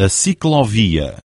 a ciclovia.